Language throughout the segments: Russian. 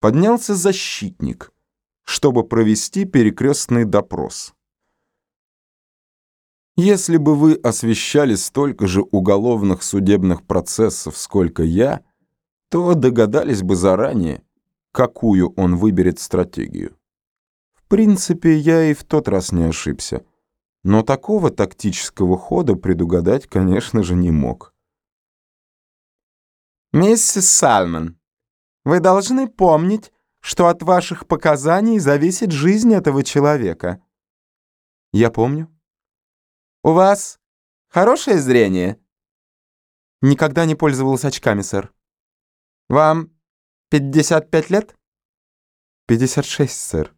поднялся защитник, чтобы провести перекрестный допрос. Если бы вы освещали столько же уголовных судебных процессов, сколько я, то догадались бы заранее, какую он выберет стратегию. В принципе, я и в тот раз не ошибся. Но такого тактического хода предугадать, конечно же, не мог. «Миссис Сальмон, вы должны помнить, что от ваших показаний зависит жизнь этого человека». «Я помню». «У вас хорошее зрение?» «Никогда не пользовался очками, сэр». «Вам 55 лет?» «56, сэр».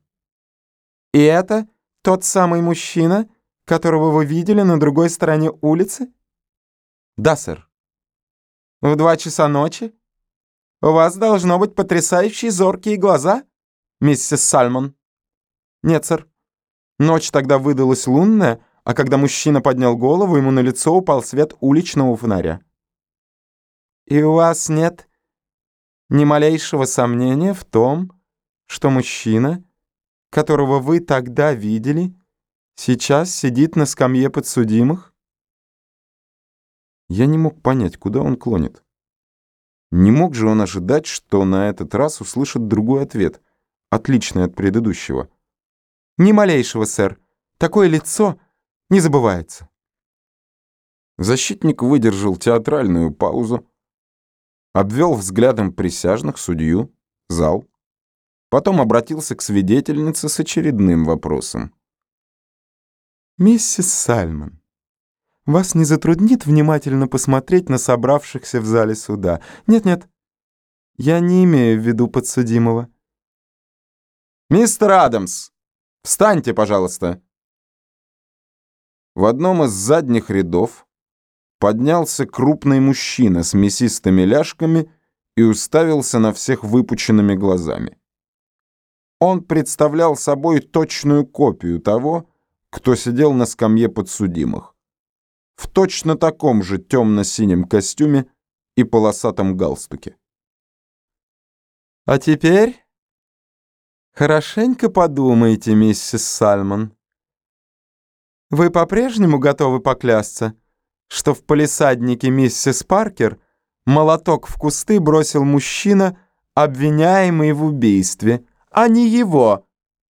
«И это тот самый мужчина, которого вы видели на другой стороне улицы?» «Да, сэр». «В два часа ночи? У вас должно быть потрясающие зоркие глаза, миссис Сальмон». «Нет, сэр». Ночь тогда выдалась лунная, а когда мужчина поднял голову, ему на лицо упал свет уличного фонаря. «И у вас нет ни малейшего сомнения в том, что мужчина, которого вы тогда видели, сейчас сидит на скамье подсудимых?» Я не мог понять, куда он клонит. Не мог же он ожидать, что на этот раз услышит другой ответ, отличный от предыдущего. «Ни малейшего, сэр. Такое лицо...» не забывается. Защитник выдержал театральную паузу, обвел взглядом присяжных, судью, зал, потом обратился к свидетельнице с очередным вопросом. «Миссис Сальмон, вас не затруднит внимательно посмотреть на собравшихся в зале суда? Нет-нет, я не имею в виду подсудимого». «Мистер Адамс, встаньте, пожалуйста!» В одном из задних рядов поднялся крупный мужчина с мясистыми ляжками и уставился на всех выпученными глазами. Он представлял собой точную копию того, кто сидел на скамье подсудимых, в точно таком же темно-синем костюме и полосатом галстуке. «А теперь хорошенько подумайте, миссис Сальмон», вы по-прежнему готовы поклясться, что в полисаднике миссис Паркер молоток в кусты бросил мужчина, обвиняемый в убийстве, а не его,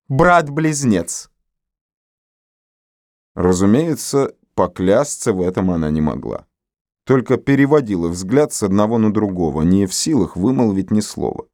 брат-близнец? Разумеется, поклясться в этом она не могла. Только переводила взгляд с одного на другого, не в силах вымолвить ни слова.